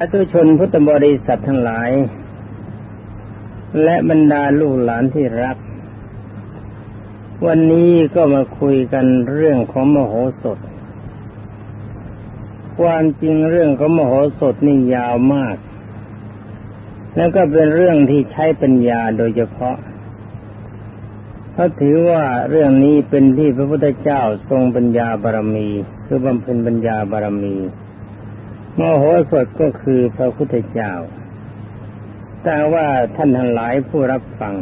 อตุชนพุทธบริษัททั้งหลาย และบรรดาลูกหลานที่รัก วันนี้ก็มาคุยกันเรื่องของมโหสถ ความจริงเรื่องของมโหสถนี่ยาวมาก แล้วก็เป็นเรื่องที่ใช้ปัญญาโดยเฉพาะเพราะถือว่าเรื่องนี้เป็นที่พระพุทธเจ้าทรงปัญญาบารมี คือบำเพ็ญปัญญาบารมี มโหสถก็คือพระพุทธเจ้า แต่ว่าท่านทั้งหลายผู้รับฟัง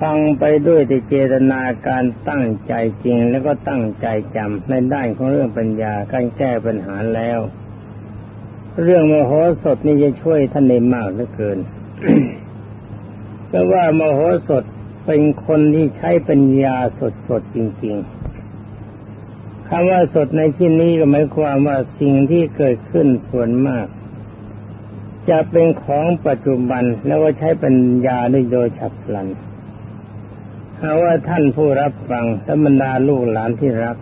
ฟังไปด้วยเจตนาการตั้งใจจริงแล้วก็ตั้งใจจำในด้านของเรื่องปัญญาการแก้ปัญหาแล้ว เรื่องมโหสถนี่จะช่วยท่านได้มากเหลือเกินเพราะว่ามโหสถเป็นคนที่ใช้ปัญญาสดๆจริง ๆ คำว่าสดในที่นี้ก็หมายความว่าสิ่งที่เกิดขึ้นส่วนมาก จะเป็นของปัจจุบันแล้วก็ใช้ปัญญาด้โดยฉับพลันหาว่าท่านผู้รับฟังธรรมดาลูกหลานที่รัก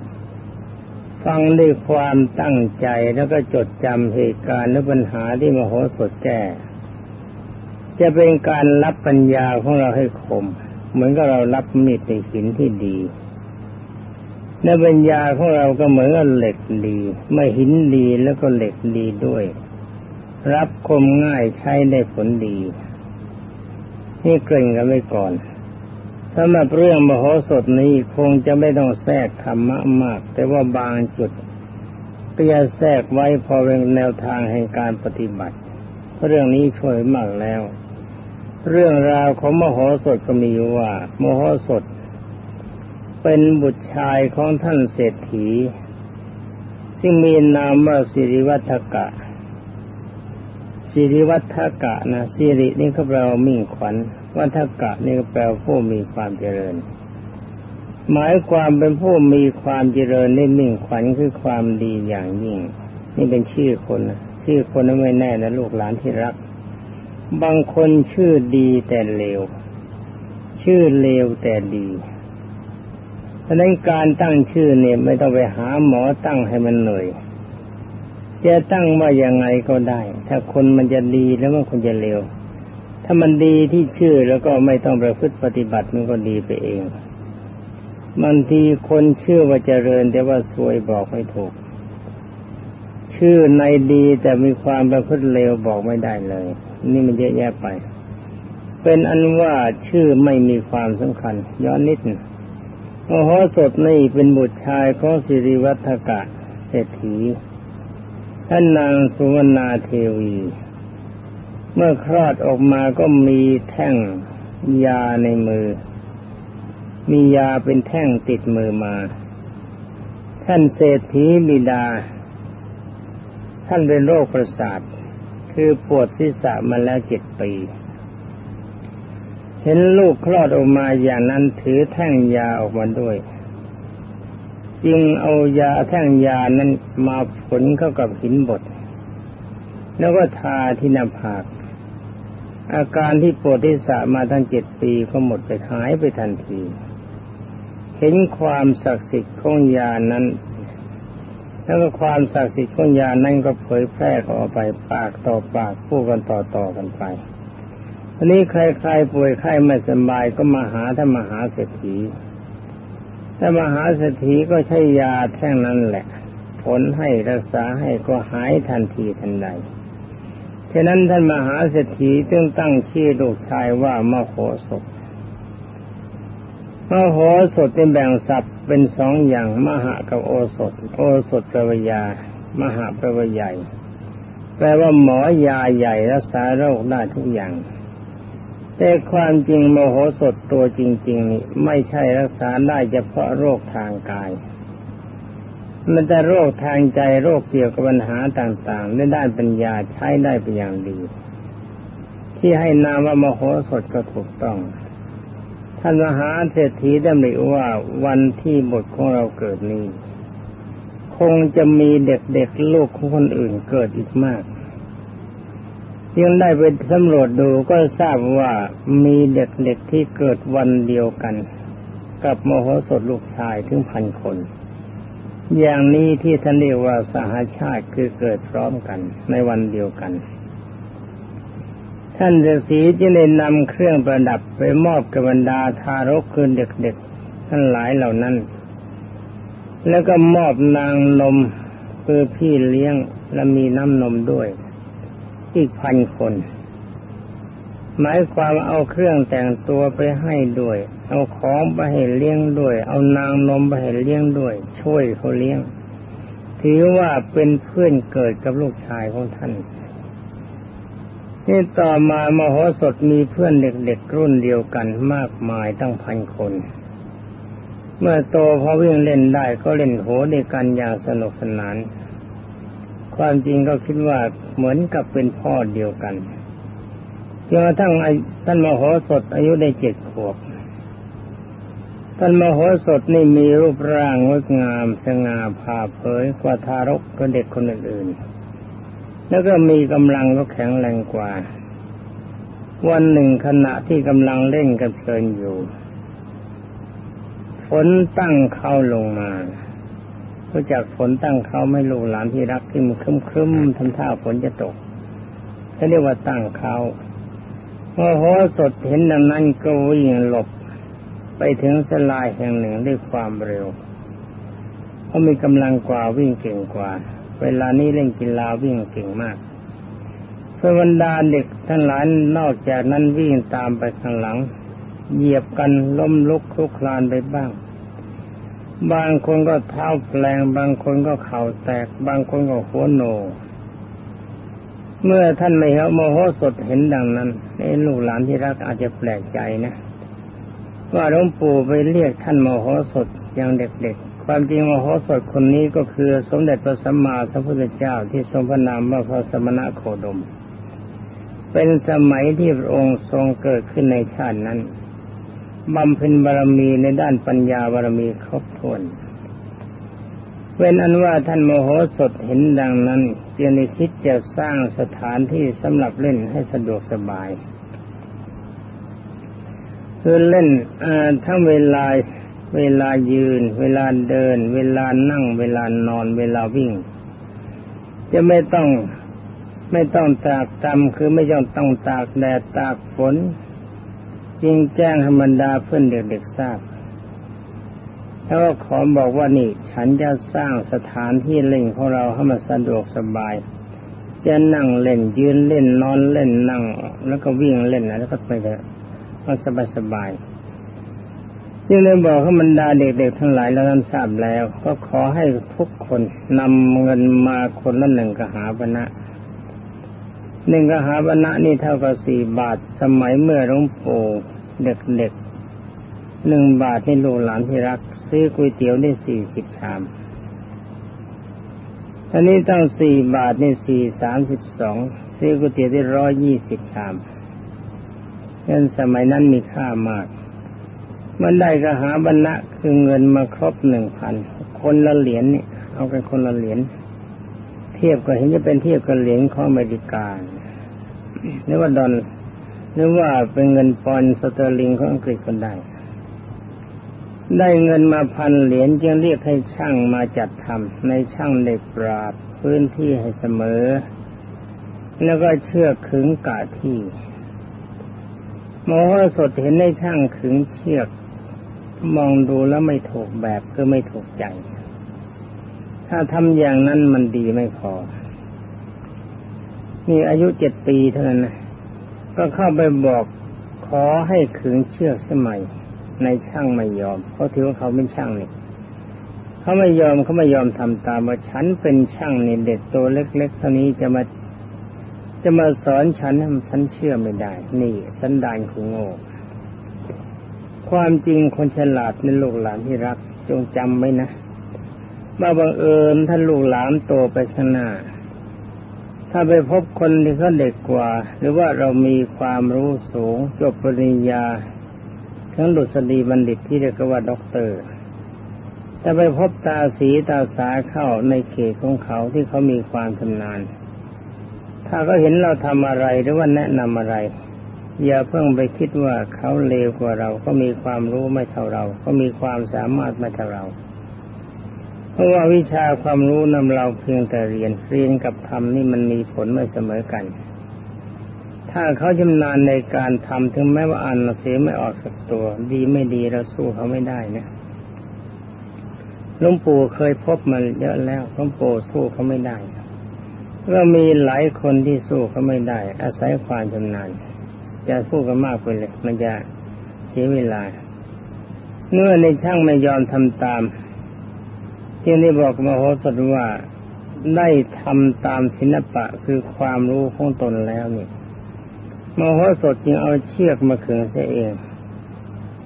ฟังด้วยความตั้งใจแล้วก็จดจำเหตุการณ์และปัญหาที่มโหสถแก้ จะเป็นการรับปัญญาของเราให้คม เหมือนกับเรารับมีดในหินที่ดี ในปัญญาของเราก็เหมือนกับเหล็กดีไม่หินดีแล้วก็เหล็กดีด้วย รับคมง่ายใช้ได้ผลดี นี่เกร่งกันไว้ก่อนสำหรับเรื่องมโหสถนี้คงจะไม่ต้องแทรกธรรมะมาก แต่ว่าบางจุดก็จะแทรกไว้พอเป็นแนวทางแห่งการปฏิบัติ เรื่องนี้ช่วยมากแล้ว เรื่องราวของมโหสถก็มีว่า มโหสถ เป็นบุตรชายของท่านเศรษฐีที่งมีนามว่าสิริวัฒกะสิริวัฒกะนะสิรินี่ก็แปลว่ามิ่งขวัญ วัฒกะนี่ก็แปลว่าผู้มีความเจริญ หมายความเป็นผู้มีความเจริญในมิ่งขวัญคือความดีอย่างยิ่ง นี่เป็นชื่อคนนะชื่อคนนั้นไม่แน่นะลูกหลานที่รัก บางคนชื่อดีแต่เลว ชื่อเลวแต่ดีะนั้นการตั้งชื่อเนี่ยไม่ต้องไปหาหมอตั้งให้มันเหนื่อยจะตั้งว่ายังไงก็ได้ ถ้าคนมันจะดีแล้วมันคนจะเลวถ้ามันดีที่ชื่อแล้วก็ไม่ต้องประพฤติปฏิบัติมันก็ดีไปเองบางทีคนชื่อว่าเจริญ แต่ว่าสวยบอกไม่ถูก ชื่อในดีแต่มีความประพฤติเลวบอกไม่ได้เลย นี่มันเยอะแยะไป เป็นอันว่าชื่อไม่มีความสำคัญ ย้อนนิดนึง มโหสถนี่เป็นบุตรชายของสิริวัฒกะเศรษฐี ท่านนางสุวรรณาเทวี เมื่อคลอดออกมาก็มีแท่งยาในมือ มียาเป็นแท่งติดมือมา ท่านเศรษฐีบิดา ท่านเป็นโรคประสาท คือปวดศีรษะมาแล้วเจ็ดปี เห็นลูกคลอดออกมาอย่างนั้นถือแท่งยาออกมาด้วย จึงเอายาแท่งยานั้นมาผลเข้ากับหินบดแล้วก็ทาที่หน้าผาก อาการที่ปวดที่สะมาตั้งเจ็ดปีก็หมดไปหายไปทันที เห็นความศักดิ์สิทธิ์ของยานั้น แล้วก็ความศักดิ์สิทธิ์ของยานั้นก็เผยแพร่ออกไปปากต่อปากพูดกันต่อๆกันไป อันนี้ใครๆป่วยไข้ไม่สบายก็มาหาท่านมหาเศรษฐีถ้ามหาเศรษฐีก็ใช้ยาแท่งนั้นแหละ ผลให้รักษาให้ก็หายทันทีทันใดฉะนั้นท่านมหาเศรษฐีจึงตั้งชื่อลูกชายว่ามโหสถมโหสถเป็นแบ่งศัพท์เป็นสองอย่างมหากับโอสถ โอสถแปลว่ายา มหาปลว่าใหญ่ แปลว่าหมอยาใหญ่รักษาโรคได้ทุกอย่าง แต่ความจริงโมโหสดตัวจริง ๆ นี่ไม่ใช่รักษาได้เฉพาะโรคทางกาย มันแต่โรคทางใจโรคเกี่ยวกับปัญหาต่างๆในด้านปัญญาใช้ได้เป็นอย่างดี ที่ให้นามว่าโมโหสถก็ถูกต้องท่านมหาเศรษฐีได้บอกว่าวันที่บทของเราเกิดนี้ คงจะมีเด็กๆลูกของคนอื่นเกิดอีกมาก ยังได้ไปสำรวจดูก็ทราบว่ามีเด็กๆที่เกิดวันเดียวกัน กับโมโหสถลูกชายถึงพันคน อย่างนี้ที่ท่านเรียกว่าสหาชาติคือเกิดพร้อมกันในวันเดียวกัน ท่านฤาษีจึงได้นำเครื่องประดับไปมอบกับบรรดาทารกคืนเด็กๆทั้งหลายเหล่านั้น แล้วก็มอบนางนมคือพี่เลี้ยงและมีน้ำนมด้วย อีกพันคน หมายความเอาเครื่องแต่งตัวไปให้ด้วย เอาของไปให้เลี้ยงด้วย เอานางนมไปให้เลี้ยงด้วย ช่วยเขาเลี้ยง ถือว่าเป็นเพื่อนเกิดกับลูกชายของท่านนี่ต่อมามโหสถมีเพื่อนเด็กๆรุ่นเดียวกันมากมายตั้งพันคน เมื่อโตพอวิ่งเล่นได้ก็เล่นโหด้วยกันอย่างสนุกสนาน ความจริงก็คิดว่าเหมือนกับเป็นพ่อเดียวกันจนกระทั่งท่านมโหสถอายุได้เจ็ดขวบท่านมโหสถนี่มีรูปร่างงดงามสง่าผ่าเผยกว่าทารกก็เด็กคนอื่นๆแล้วก็มีกำลังก็แข็งแรงกว่า วันหนึ่งขณะที่กำลังเล่นกันเพลินอยู่ฝนตั้งเข้าลงมา รู้จักฝนตั้งเขาไม่ลูกหลานที่รักที่มันครึ้มครึ้มทำท่าฝนจะตกเขาเรียกว่าตั้งเขาพอหัวสดเห็นดังนั้นก็วิ่งหลบไปถึงสลายแห่งหนึ่งด้วยความเร็วเขามีกำลังกว่าวิ่งเก่งกว่า เวลานี้เล่นกีฬาวิ่งเก่งมากเพื่อบรรดาเด็กทั้งหลายนอกจากนั้นวิ่งตามไปข้างหลัง เหยียบกันล้มลุกคลุกคลานไปบ้าง บางคนก็เท้าแปลง บางคนก็เข่าแตก บางคนก็หัวโน เมื่อท่านไม่เห็นโมโหสดเห็นดังนั้นไอ้ลูกหลานที่รักอาจจะแปลกใจนะ ว่าหลวงปู่ไปเรียกท่านโมโหสดอย่างเด็กๆ ความจริงโมโหสดคนนี้ก็คือ สมเด็จพระสัมมาสัมพุทธเจ้าที่ทรงพระนามว่าพระสมณะโคดม เป็นสมัยที่พระองค์ทรงเกิดขึ้นในชาตินั้น บำเพ็ญบารมีในด้านปัญญาบารมีครบถ้วนเป็นอันว่าท่านโมโหสถเห็นดังนั้นจึงได้คิดจะสร้างสถานที่สำหรับเล่นให้สะดวกสบาย คือเล่นทั้งเวลาเวลายืน เวลาเดิน เวลานั่ง เวลานอน เวลาวิ่ง จะไม่ต้องไม่ต้องตากตำคือไม่ต้องต้องตากแดดตากฝน จึงแจ้งธรรมดาเพื่อนเด็กๆทราบ แล้วก็ขอบอกว่านี่ ฉันจะสร้างสถานที่เล่นของเราให้มันสะดวกสบาย จะนั่งเล่นยืนเล่นนอนเล่นนั่ง แล้วก็วิ่งเล่นแล้วก็ไปเถอะมันสบายสบายจึงเลยบอกให้บรรดาเด็กๆทั้งหลายแล้วท่านทราบแล้ว ก็ขอให้ทุกคนนำเงินมาคนละหนึ่งกหาปณะหนึ่งกหาปณะนี่เท่ากับสี่บาท สมัยเมื่อหลวงปู่ เด็กๆหนึ่งบาทให้ลูกหลานที่รัก ซื้อก๋วยเตี๋ยวได้สี่สิบชามอันนี้ตั้งสี่บาทนี่สี่สามสิบสองซื้อก๋วยเตี๋ยวได้ร้อยยี่สิบชามเงินสมัยนั้นมีค่ามาก มันได้ก็หาบรรณะคือเงินมาครบหนึ่งพันคนละเหรียญนี่เอากันคนละเหรียญเทียบก็เห็นจะเป็นเทียบกับเหรียญของอเมริกาหรือว่าดอลลาร์ หรือว่าเป็นเงินปอนด์สเตอร์ลิงของอังกฤษก็ได้ ได้เงินมาพันเหรียญจึงเรียกให้ช่างมาจัดทำในช่างเด็กปราบพื้นที่ให้เสมอ แล้วก็เชือกขึงกาที่มโหสดเห็นในช่างขึงเชือก มองดูแล้วไม่ถูกแบบก็ไม่ถูกใจ ถ้าทำอย่างนั้นมันดีไม่พอนี่อายุเจ็ดปีเท่านั้นนะ ก็เข้าไปบอกขอให้ขึงเชือกสมัยในช่างไม่ยอมเขาะถือว่าเขาเป็นช่างนี่เขาไม่ยอมเขาไม่ยอมทำตามว่าฉันเป็นช่างนี่เด็กตัวเล็กๆเท่านี้จะมาจะมาสอนฉันฉันเชื่อไม่ได้ นี่สันดานคือโง่ความจริงคนฉลาดในลูกหลานที่รัก จงจำไว้นะว่าบังเอิญท่านลูกหลานโตไปข้างหน้า ถ้าไปพบคนที่เขาเด็กกว่า หรือว่าเรามีความรู้สูงจบปริญญาทั้งดุษฎีบัณฑิตที่เรียกว่าด็อกเตอร์ถ้าไปพบตาสีตาสาเข้าในเขตของเขาที่เขามีความชำนาญถ้าเขาเห็นเราทำอะไรหรือว่าแนะนำอะไร อย่าเพิ่งไปคิดว่าเขาเลวกว่าเรา ก็มีความรู้ไม่เท่าเรา ก็มีความสามารถไม่เท่าเรา เพราะว่าวิชาความรู้นำเราเพียงแต่เรียนเรียนกับทำนี่มันมีผลไม่เสมอกัน ถ้าเขาชำนาญในการทำถึงแม้ว่าอ่านหนังสือไม่ออกสักตัว ดีไม่ดีเราสู้เขาไม่ได้นะหลวงปู่เคยพบมันเยอะแล้วหลวงปู่สู้เขาไม่ได้ก็มีหลายคนที่สู้เขาไม่ได้ อาศัยความชำนาญจะสู้กันมากไปเลย มันจะเสียเวลา เมื่อในช่างไม่ยอมทำตาม ที่ได้บอกมโหสถว่าได้ทำตามศิลปะคือความรู้ของตนแล้วนี่มโหสถจึงเอาเชือกมาขึงเสียเอง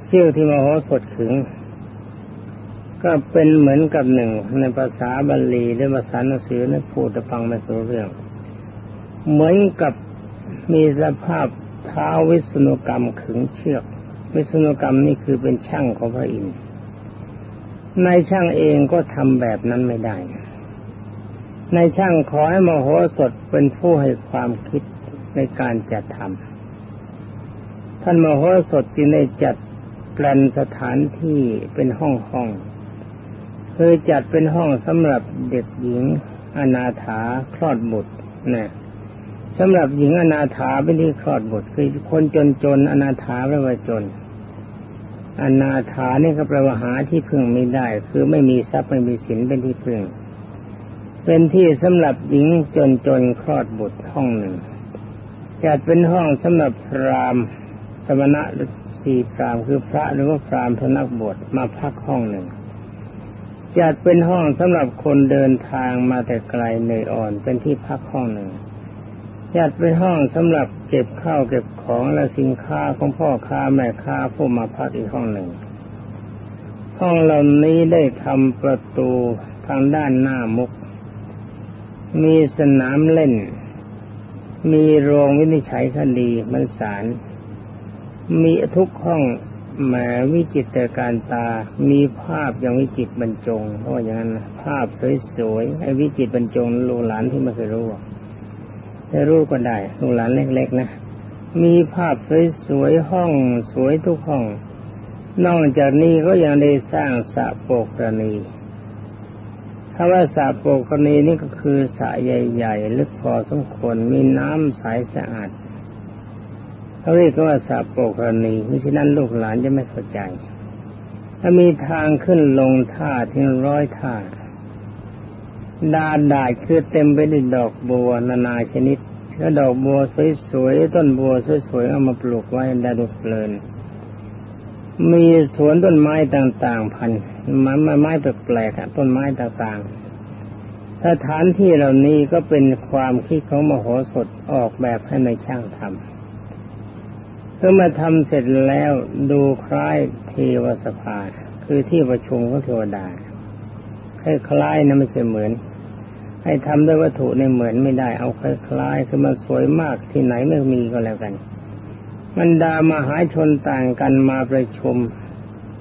เชือกที่มโหสถขึง ก็เป็นเหมือนกับหนึ่งในภาษาบาลีหรือภาษาหนังสือนั้นพูดจะฟังไม่รู้เรื่อง เหมือนกับมีสภาพเท้าวิศนุกรรมขึงเชือก วิศนุกรรมนี่คือเป็นช่างของพระอินทร์ นายช่างเองก็ทำแบบนั้นไม่ได้นายช่างขอให้มโหสถเป็นผู้ให้ความคิดในการจัดทำท่านมโหสถจึงได้จัดแปลนสถานที่เป็นห้องห้องคือจัดเป็นห้องสำหรับเด็กหญิงอนาถาคลอดบุตรนะสำหรับหญิงอนาถาเป็นที่คลอดบุตรคือคนจนจนอนาถาแปลว่าจน อนาถานี่ก็แปลว่าหาที่พึ่งไม่ได้ คือไม่มีทรัพย์ไม่มีสินเป็นที่พึ่ง เป็นที่สำหรับหญิงจนจนคลอดบุตรห้องหนึ่งจัดเป็นห้องสำหรับพรามสมณะหรือสีพรามคือพระหรือว่าพรามพนักบวชมาพักห้องหนึ่งจัดเป็นห้องสำหรับคนเดินทางมาแต่ไกลเหนื่อยอ่อนเป็นที่พักห้องหนึ่งจัดเป็นห้องสำหรับ เก็บข้าวเก็บของและสินค้าของพ่อค้าแม่ค้าผู้มาพักอีกห้องหนึ่ง ห้องเหล่านี้ได้ทำประตูทางด้านหน้ามุก มีสนามเล่น มีโรงวินิจฉัยคดีมันสาร มีทุกห้องแหมวิจิตรการตา มีภาพอย่างวิจิตบรรจงเพราะอย่างนั้นภาพสวยๆไอ้วิจิตบรรจงลูกหลานที่ไม่เคยรู้ จะรู้ก็ได้ลูกหลานเล็กๆนะ มีภาพสวยๆห้องสวยทุกห้อง นอกจากนี้ก็ยังได้สร้างสระโปกรณีถ้าว่าสระโปกรณีนี่ก็คือสระใหญ่ๆ ลึกพอสมควรมีน้ำใสสะอาดเขาเรียกว่าสาโปกรณีมิฉะนั้นลูกหลานจะไม่เข้าใจ ถ้ามีทางขึ้นลงท่าถึงร้อยท่า ดาดาคือเต็มไปด้วยดอกบัวนานาชนิด แล้วดอกบัวสวยๆต้นบัวสวยๆเอามาปลูกไว้ได้ดูเพลิน มีสวนต้นไม้ต่างๆ พันไม้ไม้แปลกๆต้นไม้ต่างๆสถานที่เหล่านี้ก็เป็นความคิดของมโหสถออกแบบให้ในช่างทำเมื่อมาทำเสร็จแล้วดูคล้ายเทวสภาคือที่ประชุมของเทวดา คล้ายๆนะไม่ใช่เหมือน ให้ทำด้วยวัตถุในเหมือนไม่ได้ เอาคล้ายๆคือมันสวยมากที่ไหนไม่มีก็แล้วกันมันดามหาชนต่างกันมาประชุม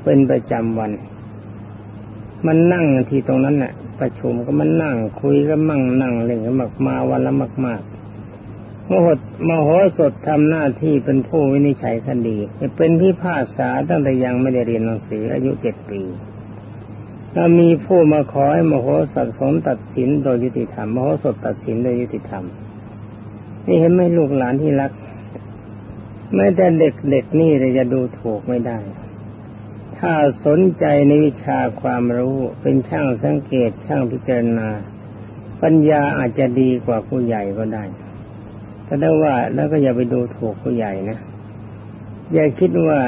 เป็นประจำวัน มันนั่งที่ตรงนั้นน่ะ ประชุมก็มันนั่ง คุยก็มั่งนั่งเล่นก็มากมาวันละมากๆมโหดมโหสถทำหน้าที่เป็นผู้วินิจฉัยคดีเป็นพิพากษาตั้งแต่ยังไม่ได้เรียนหนังสืออายุเจ็ดปี ถ้ามีผู้มาขอให้มโหสถสมตัดสินโดยยุติธรรมมโหสถตัดสินโดยยุติธรรม นี่เห็นไหมลูกหลานที่รักแม้แต่เด็กเด็กนี่เราจะดูถูกไม่ได้ ถ้าสนใจในวิชาความรู้เป็นช่างสังเกตช่างพิจารณา ปัญญาอาจจะดีกว่าผู้ใหญ่ก็ได้ถ้าได้ว่าแล้วก็อย่าไปดูถูกผู้ใหญ่นะ อย่าคิดว่า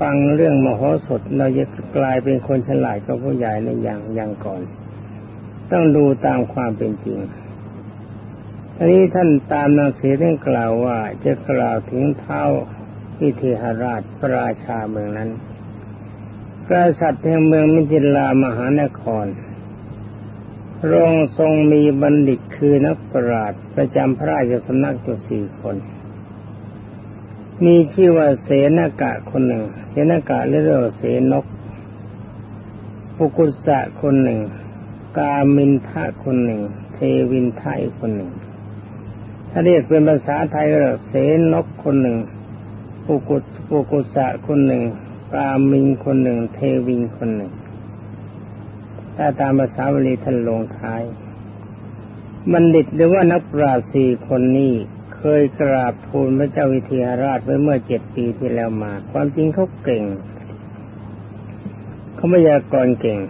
ฟังเรื่องมโหสถเราจะกลายเป็นคนฉลาดกับผู้ใหญ่ในอย่างอย่างก่อน ต้องดูตามความเป็นจริงอันนี้ท่านตามหนังสือท่านกล่าวว่าจะกล่าวถึงเท้าวิเทหราชพระราชาเมืองนั้นกษัตริย์แห่งเมืองมิถิลามหานครรองทรงมีบัณฑิตคือนักปราชญ์ประจำพระราชสำนักตัวสี่คน มีชื่อว่าเสนากะคนหนึ่ง เสนากะเรียกว่าเสนกปุกุสะคนหนึ่ง กามินทะคนหนึ่ง เทวินทะอีกคนหนึ่ง ถ้าเรียกเป็นภาษาไทยก็เสนกคนหนึ่งปุกุปุกุสะคนหนึ่ง กามินคนหนึ่ง เทวินคนหนึ่ง ถ้าตามภาษาบาลีท่านลงท้าย บัณฑิตหรือว่านักปราชญ์สี่คนนี้ ยกราบทูลพระเจ้าวิเทหราชไว้เมื่อเจ็ดปีที่แล้วมา ความจริงเขาเก่งเขาไม่ยากรเก่ง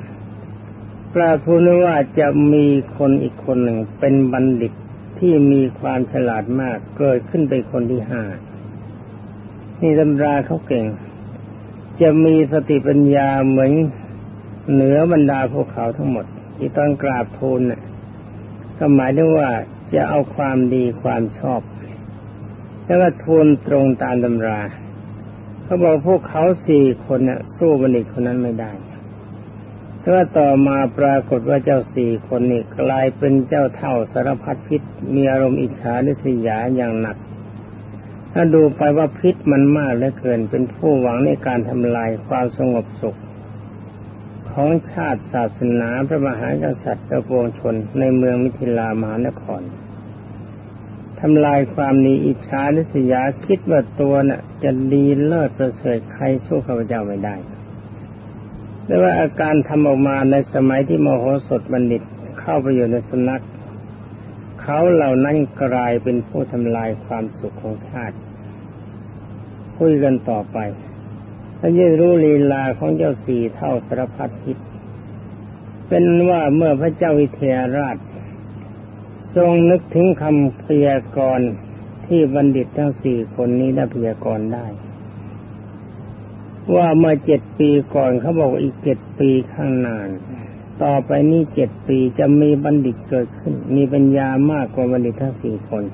กราบทูลว่าจะมีคนอีกคนหนึ่งเป็นบัณฑิตที่มีความฉลาดมากเกิดขึ้นเป็นคนที่ห้านี่ตำราเขาเก่ง จะมีสติปัญญาเหมือนเหนือบรรดาพวกเขาทั้งหมด ที่ต้อนกราบทูลน่ะก็หมายถึงว่าจะเอาความดีความชอบ แล้วก็ทูลตรงตามตำราเขาบอกพวกเขาสี่คนน่ะสู้บัณฑิตคนนั้นไม่ได้แต่ว่าต่อมาปรากฏว่าเจ้าสี่คนนี้กลายเป็นเจ้าเท่าสารพัดพิษ มีอารมณ์อิจฉาลิษยาอย่างหนัก ถ้าดูไปว่าพิษมันมากเหลือเกิน เป็นผู้หวังในการทำลายความสงบสุข ของชาติศาสนาพระมหากษัตริย์และปวงชนในเมืองมิถิลามหานคร ทำลายความนีอิจฉาลิษยาคิดว่าตัวน่ะ จะดีเลิศประเสริฐใครสู้ข้าพเจ้าไม่ได้แต่ว่าอาการทำออกมาในสมัยที่มโหสถบัณฑิตเข้าไปอยู่ในสนักเขาเหล่านั้นกลายเป็นผู้ทำลายความสุขของชาติคุยกันต่อไปถ้าจะรู้ลีลาของเจ้าสี่เท่าสารพัดทิศเป็นว่าเมื่อพระเจ้าวิเทหราช ทรงนึกถึงคำพยากรณ์ที่บัณฑิตทั้งสี่คนนี้ได้พยากรณ์ได้ ว่าเมื่อเจ็ดปีก่อนเขาบอกอีกเจ็ดปีข้างหน้าต่อไปนี้เจ็ดปีจะมีบัณฑิตเกิดขึ้น มีปัญญามากกว่าบัณฑิตทั้งสี่คน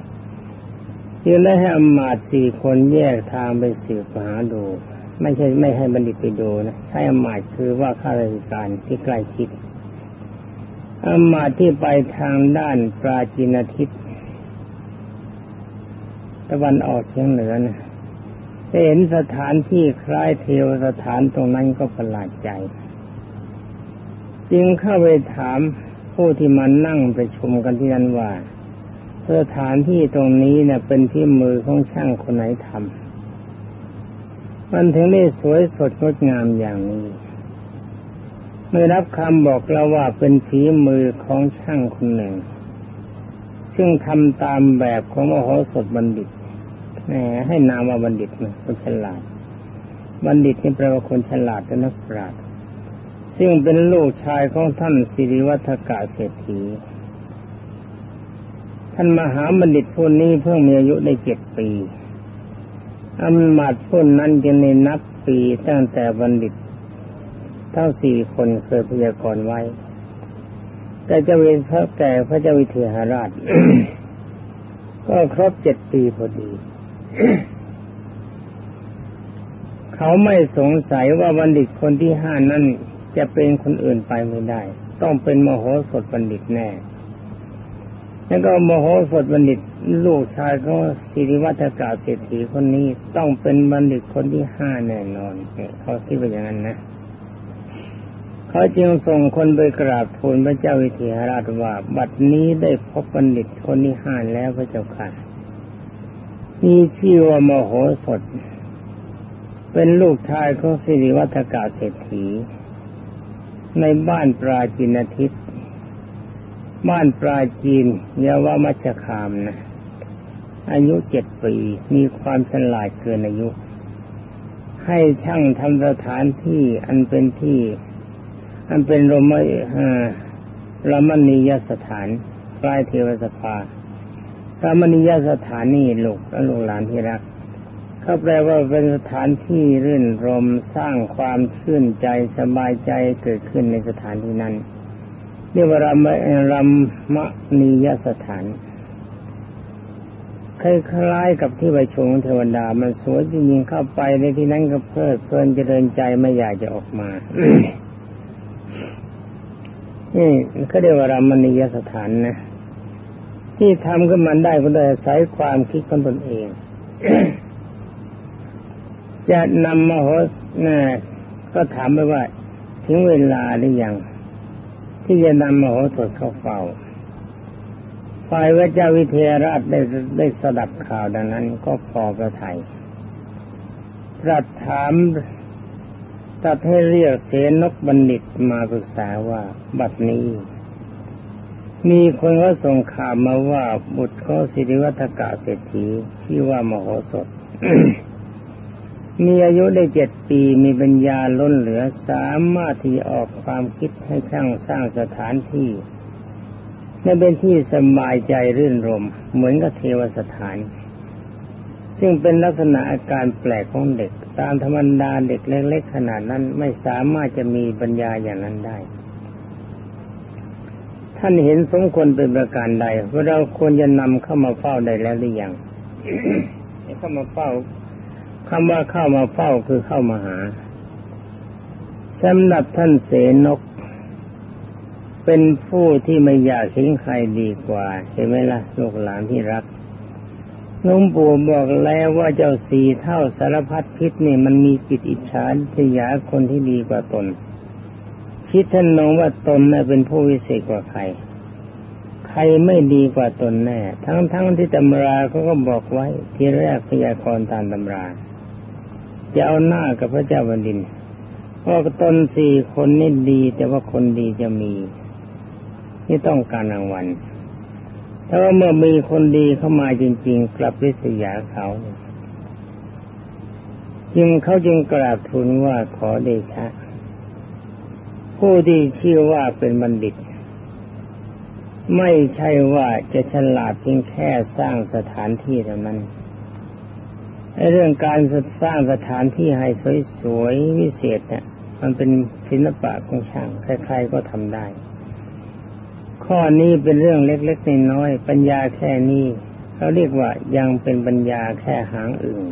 จึงได้ให้อมาตสี่คนแยกทางไปสืบหาดู ไม่ใช่ไม่ให้บัณฑิตไปดูนะใช้อมาตคือว่าข้าราชการที่ใกล้ชิด อมาที่ไปทางด้านปราจีนทิศตะวันออกเฉียงเหนือนะเห็นสถานที่คล้ายเทวสถานตรงนั้นก็ประหลาดใจ จึงเข้าไปถามผู้ที่มานั่งประชุมกันที่นั้นว่า สถานที่ตรงนี้เนี่ยเป็นที่มือของช่างคนไหนทำมันถึงได้สวยสดงดงามอย่างนี้ เมื่อรับคำบอกเราว่าเป็นฝีมือของช่างคนหนึ่ง ซึ่งทำตามแบบของมโหสถบัณฑิตแหมให้นามว่าบัณฑิตนะคนฉลาด บัณฑิตนี่แปลว่าคนฉลาดและนักปราชญ์ซึ่งเป็นลูกชายของท่านสิริวัฒกะเศรษฐี ท่านมหาบัณฑิตผู้นี้เพิ่งมีอายุได้เจ็ดปีอำมาตย์ผู้นั้นจะในนับปีตั้งแต่บัณฑิต ทั้งสี่คนเคยพยากรณ์ไว้ แต่จะเป็นพระแก่พระเจ้าวิเทหราช ก็ครบเจ็ดปีพอดี เขาไม่สงสัยว่าบัณฑิตคนที่ห้านั้นจะเป็นคนอื่นไปไม่ได้ ต้องเป็นมโหสถบัณฑิตแน่แล้วก็มโหสถบัณฑิตลูกชายของสิริวัฒกาเศรษฐีคนนี้ต้องเป็นบัณฑิตคนที่ห้าแน่นอนเขาคิดว่าอย่างนั้นนะ เขาจึงส่งคนไปกราบทูลพระเจ้าวิเทหราชว่าบัดนี้ได้พบบัณฑิตคนที่ห้าแล้วพระเจ้าค่ะมีชื่อว่ามโหสถ เป็นลูกชายของสิริวัฒกาเศรษฐี ในบ้านปราจินทิศบ้านปราจีนยาวามัชคามนะอายุเจ็ดปีมีความฉลาดเกินอายุ ให้ช่างทำสถานที่อันเป็นที่ อันเป็นรมรมณียสถานใกล้เทวสภารมณียสถานนี่ลูกและลูกหลานที่รักเขาแปลว่าเป็นสถานที่รื่นรมสร้างความชื่นใจสบายใจเกิดขึ้นในสถานที่นั้นเรียกว่ารามรามมณียสถานคล้ายๆกับที่ไปชมเทวดา มันสวยจริงๆเข้าไปในที่นั้นก็เพลิดเพลินเจริญใจไม่อยากจะออกมา นี่เขาเรียกว่ารามณียสถานนะ ที่ทำขึ้นมาได้ก็โดยอาศัยความคิดของตนเอง จะนำมโหนะก็ถามไปว่า ถึงเวลาหรือยัง ที่จะนำมโหสถเข้าเฝ้าฝ่ายพระเจ้าวิเทหราชได้ได้สดับข่าวดังนั้นก็พอพระไทยตรัสถาม ตัดให้เรียกเสนกบัณฑิตมาปรึกษาว่าบัดนี้ มีคนก็ส่งข่าวมาว่าบุตรเขาสิริวัฒกะเศรษฐีชื่อว่ามโหสถ มีอายุได้เจ็ดปีมีปัญญาล้นเหลือสามารถที่ออกความคิดให้ช่างสร้างสถานที่นั่นเป็นที่สบายใจรื่นรม เหมือนกับเทวสถาน ซึ่งเป็นลักษณะอาการแปลกของเด็ก ตามธรรมดาเด็กเล็กๆขนาดนั้นไม่สามารถจะมีปัญญาอย่างนั้นได้ ท่านเห็นสมควรเป็นประการใดว่าเราควรจะนำเข้ามาเฝ้าได้แล้วหรือยังเข้ามาเฝ้าคำว่าเข้ามาเฝ้าคือเข้ามาหาสำหรับท่านเสนก เป็นผู้ที่ไม่อยากเห็นใครดีกว่า เห็นไหมล่ะลูกหลานที่รัก นุ่มปู่บอกแล้วว่าเจ้าสีเท่าสารพัดพิษนี่มันมีจิตอิจฉาทยาคนที่ดีกว่าตน คิดท่านนองว่าตนน่ะเป็นผู้วิเศษกว่าใคร ใครไม่ดีกว่าตนแน่ ทั้งๆทที่ตำราเขาก็บอกไว้ ที่แรกพยากรณ์ตามตำรา จะเอาหน้ากับพระเจ้าบันดินว่าตนสี่คนนี่ดี แต่ว่าคนดีจะมี ที่ต้องการรางวัล ถ้าว่าเมื่อมีคนดีเข้ามาจริง ๆ กลับริษยาเขาจึงเขาจึงกราบทูลว่าขอเดชะ ผู้ที่ชื่อว่าเป็นบัณฑิต ไม่ใช่ว่าจะฉลาดเพียงแค่สร้างสถานที่เท่านั้นเรื่องการสร้างสถานที่ให้สวยๆวิเศษเนี่ยมันเป็นศิลปะของช่างใครๆก็ทำได้ ข้อนี้เป็นเรื่องเล็กๆน้อยๆปัญญาแค่นี้เขาเรียกว่ายังเป็นปัญญาแค่หางอื่น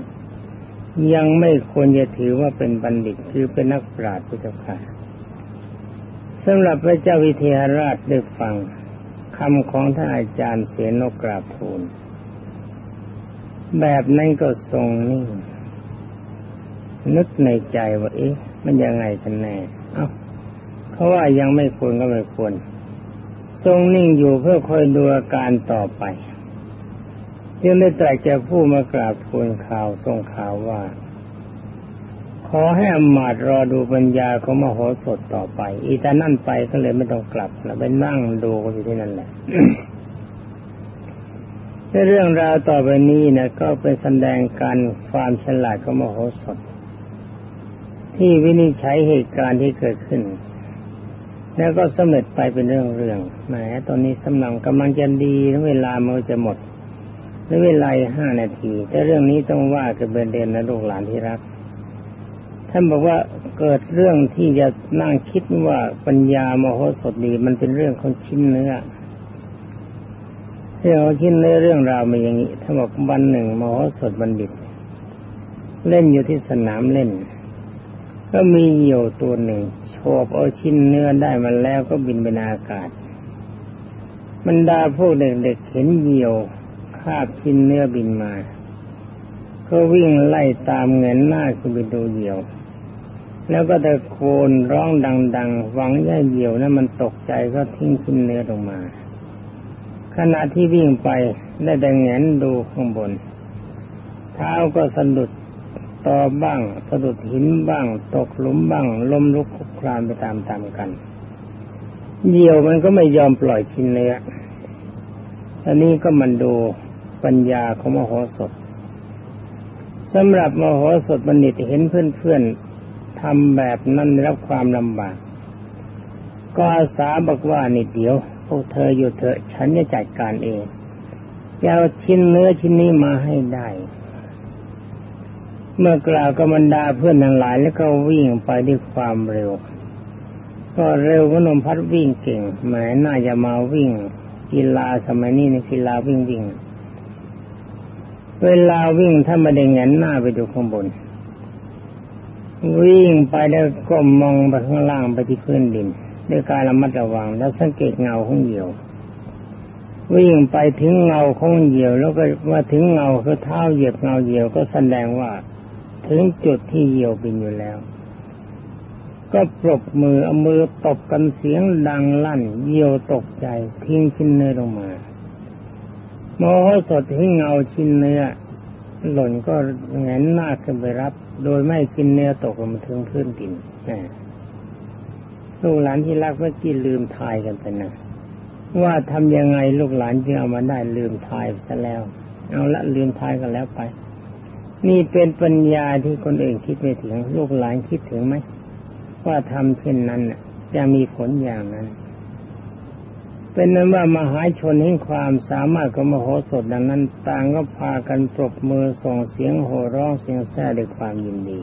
ยังไม่ควรจะถือว่าเป็นบัณฑิตคือเป็นนักปราชญ์พุทธค่ะสำหรับพระเจ้าวิเทหราชได้ฟังคำของท่านอาจารย์เสนกราบทูลแบบนั้นก็ทรงนิ่งนึกในใจว่าเอ๊ะมันยังไงกันแน่ เอ้าเขาว่ายังไม่ควรก็ไม่ควร ทรงนิ่งอยู่เพื่อคอยดูอาการต่อไปจึงได้ตรัสแก่ผู้มากราบทูลข่าวทรงข่าวว่า ขอให้อมาตรอดูปัญญาของมโหสถต่อไป อีตานั่นไปก็เลยไม่ต้องกลับนะไปนั่งดูอยู่ที่นั่นแหละในเรื่องราวต่อไปนี้นะก็เป็นแสดงการความฉลาดของมโหสถ ที่วินิจฉัยเหตุการณ์ที่เกิดขึ้น แล้วก็สำเร็จไปเป็นเรื่องเรื่องแหมตอนนี้สำนักกำลังจะดีเวลามันจะหมดในเวลาห้านาที แต่เรื่องนี้ต้องว่ากับเบนเดนนะลูกหลานที่รักท่านบอกว่าเกิดเรื่องที่จะนั่งคิดว่าปัญญามโหสถดีมันเป็นเรื่องของชิ้นเนื้อเรื่องของชิ้นเนื้อเรื่องราวมันอย่างนี้ท่านบอกวันหนึ่งมโหสถบัณฑิต เล่นอยู่ที่สนามเล่น ก็มีเหยี่ยวตัวหนึ่ง โฉบเอาชิ้นเนื้อได้มาแล้วก็บินไปในอากาศบรรดาพวกเด็กๆเห็นเหยี่ยวคาบชิ้นเนื้อบินมา ก็วิ่งไล่ตามเงินหน้าคือไปดูเหยี่ยว แล้วก็ตะโกนร้องดัง ๆ หวังให้เหยี่ยวนั้นมันตกใจก็ทิ้งชิ้นเนื้อลงมา ขณะที่วิ่งไปได้แต่เงนดูข้างบน เท้าก็สะดุด ตอบ้างสะดุดหินบ้าง ตกหลุมบ้างล้มลุกคุกคลานไปตามๆกันเหยี่ยวมันก็ไม่ยอมปล่อยชิ้นเนื้ออันนี้ก็มันดูปัญญาของมโหสถสำหรับมโหสถบัณฑิตเห็นเพื่อนๆทำแบบนั้นรับความลำบาก ก็อาสาบอกว่านี่เดี๋ยวพวกเธออยู่เถอะฉันจะจัดการเองจะเอาชิ้นเนื้อชิ้นนี้มาให้ได้ เมื่อกล่าวกับบรรดาเพื่อนทั้งหลายแล้วก็วิ่งไปด้วยความเร็ว ก็เร็วพนมพัดวิ่งเก่งแหมน่าจะมาวิ่ง กีฬาสมัยนี้ในกีฬาวิ่งวิ่ง เวลาวิ่งถ้าไม่ได้เงนหน้าไปดูข้างบน วิ่งไปแล้วก็มองไปข้างล่างไปที่พื้นดิน ด้วยการระมัดระวังแล้วสังเกตเงาของเหยี่ยววิ่งไปถึงเงาของเหยี่ยวแล้วก็ว่าถึงเงาคือเท้าเหยียบเงาเหยี่ยวก็แสดงว่า ถึงจุดที่เหยี่ยวบินอยู่แล้ว ก็ปรบมือเอามือตบกันเสียงดังลั่นเหยี่ยวตกใจทิ้งชิ้นเนื้อลงมาโมโหสดที่เงาชิ้นเนื้อหล่นก็แงนหน้าขึ้นไปรับ โดยไม่กินเนื้อตกลงมาถึงพื้นดินลูกหลานที่รักเมื่อกี้ลืมทายกันไปนะว่าทำยังไงลูกหลานจึงเอามาได้ลืมทายไปแล้ว เอาละลืมทายกันแล้วไป นี่เป็นปัญญาที่คนอื่นคิดไม่ถึงลูกหลานคิดถึงไหมว่าทำเช่นนั้นจะมีผลอย่างนั้น เป็นนั้นว่ามหาชนแห่งความสามารถของมโหสถดังนั้น ต่างก็พากันปรบมือส่งเสียงโห่ร้องเสียงแซ่ด้วยความยินดี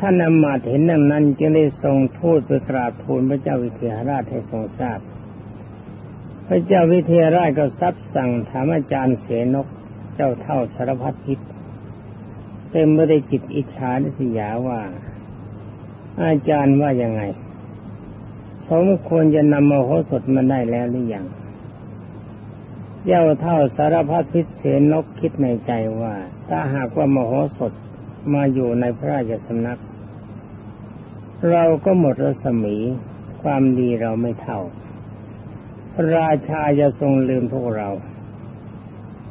ท่านอมาตเห็นดังนั้นจึงได้ทรงทูตไปกราบทูลพระเจ้าวิเทหราชให้ทรงทราบ พระเจ้าวิเทหราชก็ซับสั่งถามอาจารย์เสนก เจ้าเท่าสารพัดพิษเต็มไปด้วยจิตอิจฉาดิสยาว่า อาจารย์ว่ายังไง สมควรจะนำมโหสถมาได้แล้วหรือยังเจ้าเท่าสารพัดพิษเสนกคิดในใจว่า ถ้าหากว่ามโหสถมาอยู่ในพระราชสำนัก เราก็หมดรัศมีความดีเราไม่เท่าพระราชาจะทรงลืมพวกเรา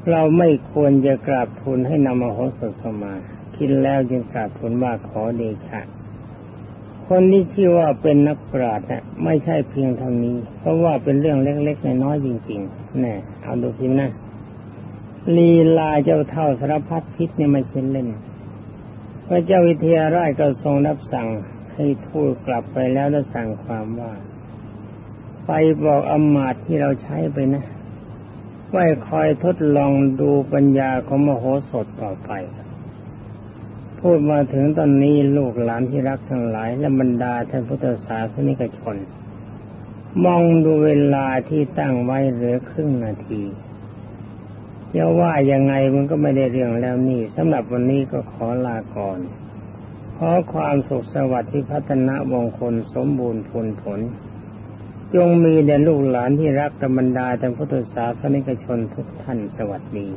เราไม่ควรจะกราบทูลให้นำมโหสถเข้ามา คิดแล้วจึงกราบทูลว่าขอเดชะคนที่ชื่อว่าเป็นนักปราชญ์นะไม่ใช่เพียงเท่านี้ เพราะว่าเป็นเรื่องเล็กๆน้อยๆจริงๆแน่เอาดูพิมนะลีลาเจ้าเท่าสารพัดพิษเนี่ยไม่ใช่เล่นพระเจ้าวิเทหราชก็ทรงรับสั่งให้ทูตกลับไปแล้วแล้วสั่งความว่า ไปบอกอมาตที่เราใช้ไปนะ ไว่คอยทดลองดูปัญญาของมโหสถต่อไป พูดมาถึงตอนนี้ลูกหลานที่รักทั้งหลาย และบรรดาท่านพุทธศาสนิกชน มองดูเวลาที่ตั้งไว้เหลือครึ่งนาทีจะว่ายังไงมันก็ไม่ได้เรื่องแล้วนี่สำหรับวันนี้ก็ขอลาก่อน ขอความสุขสวัสดิ์ที่พัฒนาวงคลสมบูรณ์ผลผล จงมีแด่ลูกหลานที่รักกรรมดาแต่พุทธศาสนิกชนทุกท่านสวัสดี